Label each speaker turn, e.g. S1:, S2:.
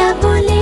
S1: ya.